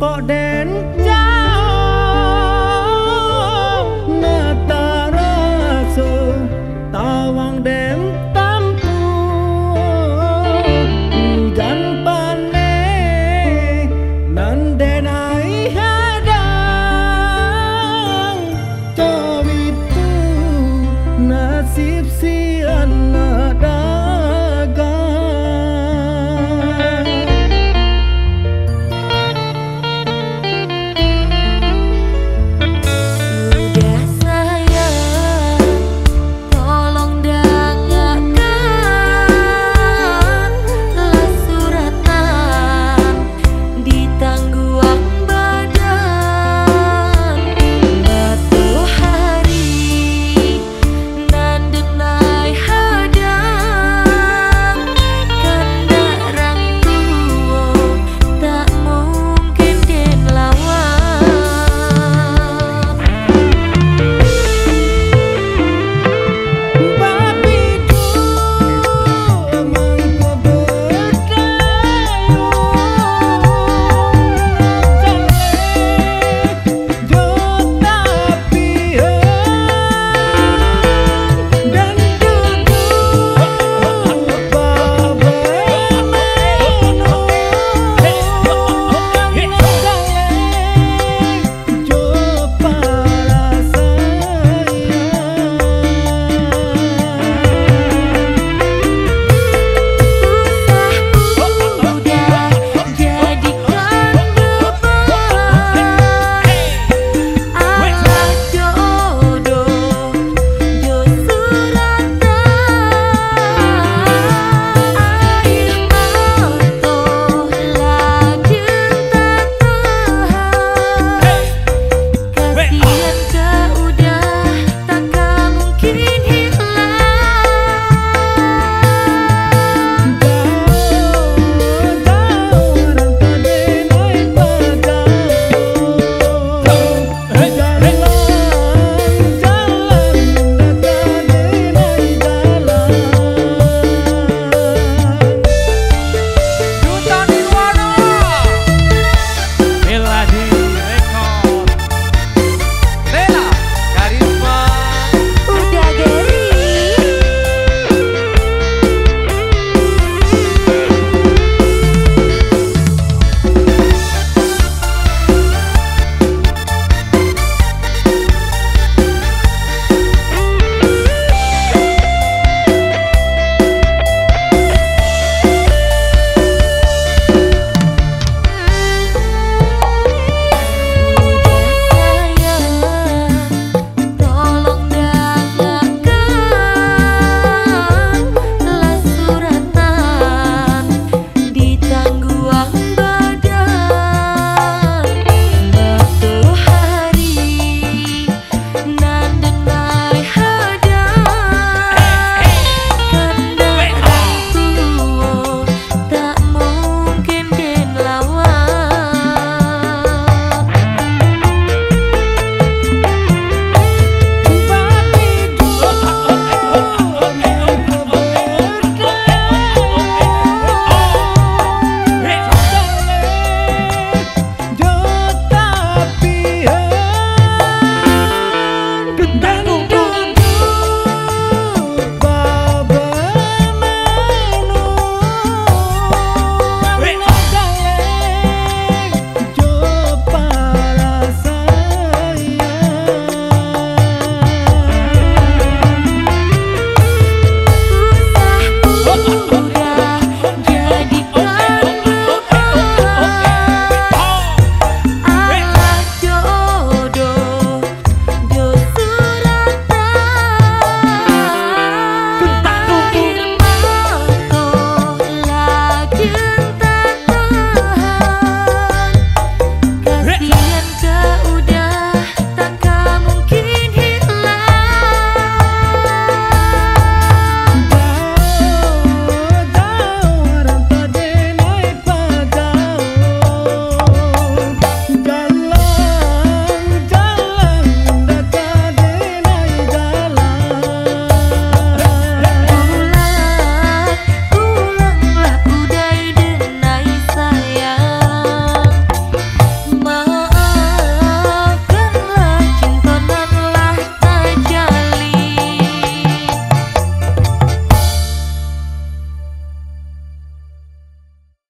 hara tơ